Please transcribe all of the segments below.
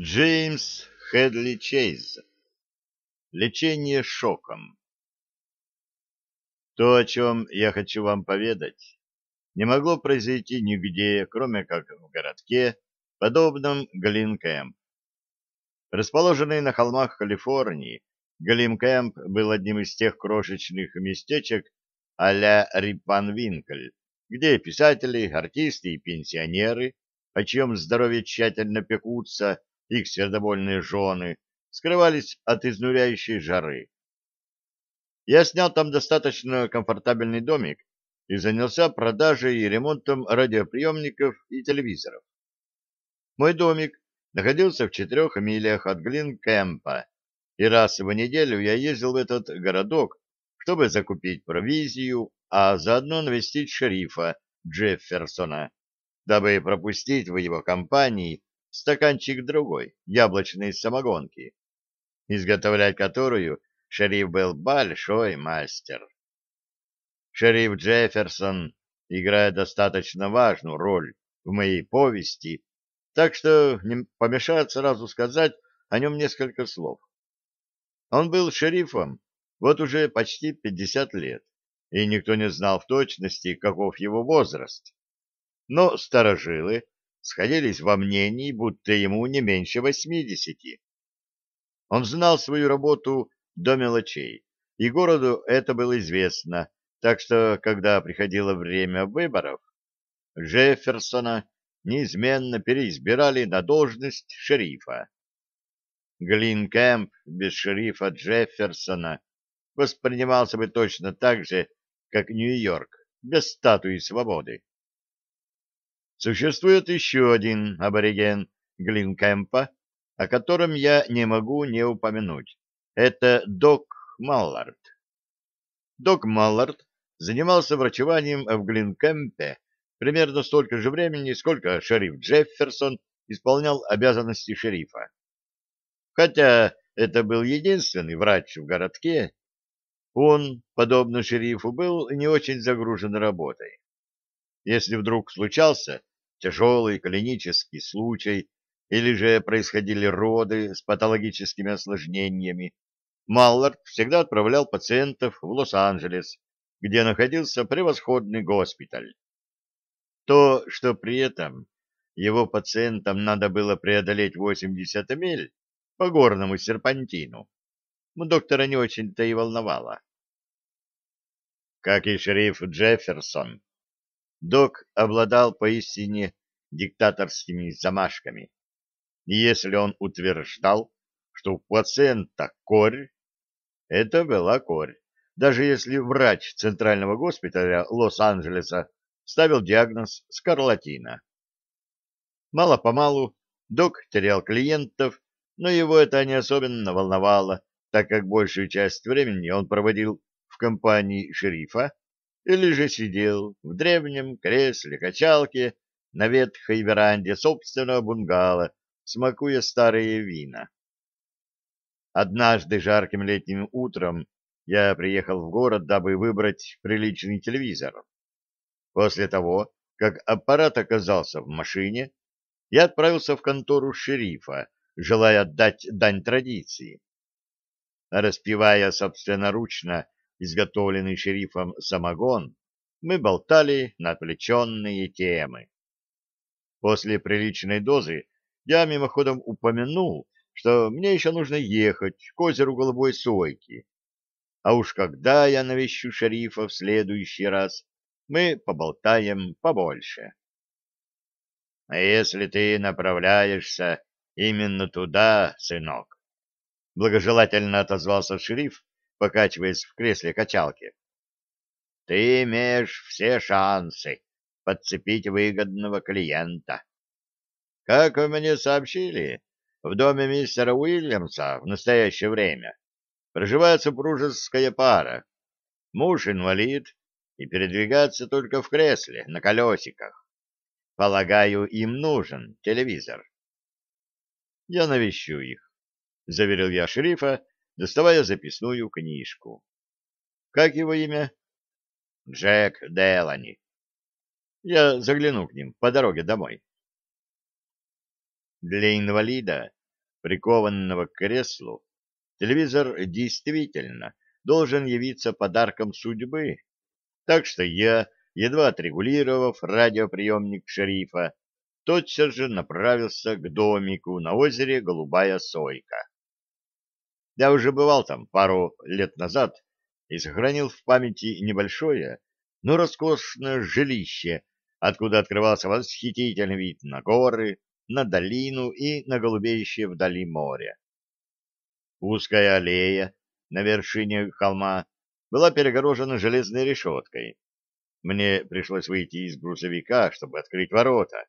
Джеймс Хедли Чейз. Лечение шоком. То, о чем я хочу вам поведать, не могло произойти нигде, кроме как в городке, подобном Глинкэмп. Расположенный на холмах Калифорнии, Глинкэмп был одним из тех крошечных местечек а-ля Риппан-Винкль, где писатели, артисты и пенсионеры, о чьем здоровье тщательно пекутся, их сердобольные жены, скрывались от изнуряющей жары. Я снял там достаточно комфортабельный домик и занялся продажей и ремонтом радиоприемников и телевизоров. Мой домик находился в четырех милях от Глинкэмпа, и раз в неделю я ездил в этот городок, чтобы закупить провизию, а заодно навестить шерифа Джефферсона, дабы пропустить в его компании стаканчик другой, яблочной самогонки, изготовлять которую шериф был большой мастер. Шериф Джефферсон играет достаточно важную роль в моей повести, так что не помешает сразу сказать о нем несколько слов. Он был шерифом вот уже почти 50 лет, и никто не знал в точности, каков его возраст. Но старожилы сходились во мнении, будто ему не меньше восьмидесяти. Он знал свою работу до мелочей, и городу это было известно, так что, когда приходило время выборов, Джефферсона неизменно переизбирали на должность шерифа. Глинкэмп без шерифа Джефферсона воспринимался бы точно так же, как Нью-Йорк без статуи свободы. Существует еще один абориген Глинкэмпа, о котором я не могу не упомянуть. Это Док Маллард. Док Маллард занимался врачеванием в Глинкэмпе примерно столько же времени, сколько шериф Джефферсон исполнял обязанности шерифа. Хотя это был единственный врач в городке, он, подобно шерифу, был не очень загружен работой. Если вдруг случался тяжелый клинический случай или же происходили роды с патологическими осложнениями, Маллард всегда отправлял пациентов в Лос-Анджелес, где находился превосходный госпиталь. То, что при этом его пациентам надо было преодолеть 80 миль по горному серпантину, доктора не очень-то и волновало. Как и шериф Джефферсон, Док обладал поистине диктаторскими замашками. И если он утверждал, что у пациента корь, это была корь, даже если врач Центрального госпиталя Лос-Анджелеса ставил диагноз скарлатина. Мало-помалу док терял клиентов, но его это не особенно волновало, так как большую часть времени он проводил в компании шерифа или же сидел в древнем кресле-качалке на ветхой веранде собственного бунгало, смакуя старые вина. Однажды жарким летним утром я приехал в город, дабы выбрать приличный телевизор. После того, как аппарат оказался в машине, я отправился в контору шерифа, желая отдать дань традиции. Распивая собственноручно изготовленный шерифом самогон, мы болтали на отвлеченные темы. После приличной дозы я мимоходом упомянул, что мне еще нужно ехать к озеру Голубой Сойки. А уж когда я навещу шерифа в следующий раз, мы поболтаем побольше. — А если ты направляешься именно туда, сынок? — благожелательно отозвался шериф, покачиваясь в кресле качалки. — Ты имеешь все шансы подцепить выгодного клиента. Как вы мне сообщили, в доме мистера Уильямса в настоящее время проживает супружеская пара. Муж инвалид и передвигается только в кресле на колесиках. Полагаю, им нужен телевизор. Я навещу их, — заверил я шерифа, доставая записную книжку. Как его имя? Джек Делани. Я загляну к ним по дороге домой. Для инвалида прикованного к креслу, телевизор действительно должен явиться подарком судьбы, так что я, едва отрегулировав радиоприемник шерифа, тотчас же направился к домику на озере Голубая Сойка. Я уже бывал там пару лет назад и сохранил в памяти небольшое, но роскошное жилище, откуда открывался восхитительный вид на горы, на долину и на голубеющее вдали море. Узкая аллея на вершине холма была перегорожена железной решеткой. Мне пришлось выйти из грузовика, чтобы открыть ворота.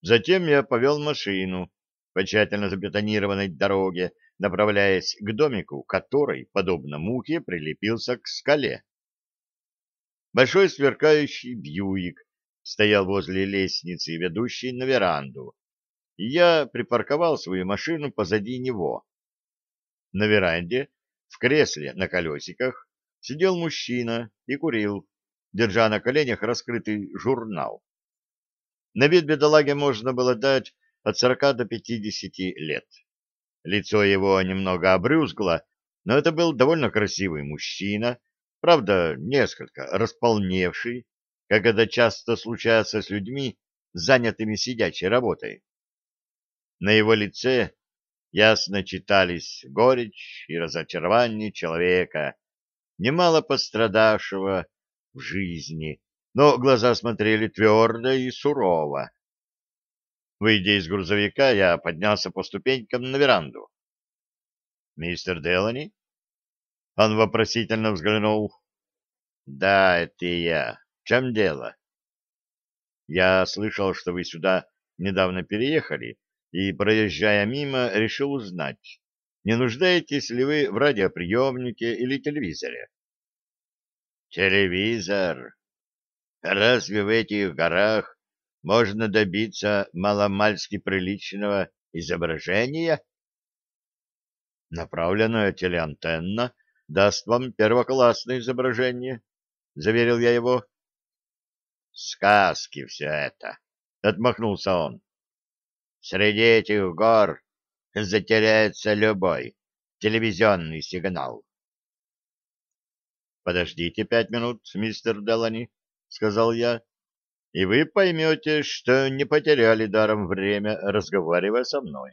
Затем я повел машину по тщательно забетонированной дороге, направляясь к домику, который, подобно мухе, прилепился к скале. Большой сверкающий бьюик стоял возле лестницы, ведущей на веранду, я припарковал свою машину позади него. На веранде, в кресле на колесиках, сидел мужчина и курил, держа на коленях раскрытый журнал. На вид бедолаге можно было дать от сорока до пятидесяти лет. Лицо его немного обрюзгло, но это был довольно красивый мужчина, правда, несколько располневший, как это часто случается с людьми, занятыми сидячей работой. На его лице ясно читались горечь и разочарование человека, немало пострадавшего в жизни, но глаза смотрели твердо и сурово. Выйдя из грузовика, я поднялся по ступенькам на веранду. «Мистер Делани?» Он вопросительно взглянул. «Да, это я. В чем дело?» «Я слышал, что вы сюда недавно переехали, и, проезжая мимо, решил узнать, не нуждаетесь ли вы в радиоприемнике или телевизоре?» «Телевизор? Разве в этих горах можно добиться маломальски приличного изображения. Направленная телеантенна даст вам первоклассное изображение, — заверил я его. — Сказки все это, — отмахнулся он. — Среди этих гор затеряется любой телевизионный сигнал. — Подождите пять минут, мистер Делани, — сказал я и вы поймете, что не потеряли даром время, разговаривая со мной.